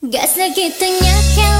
Gak segitunya careless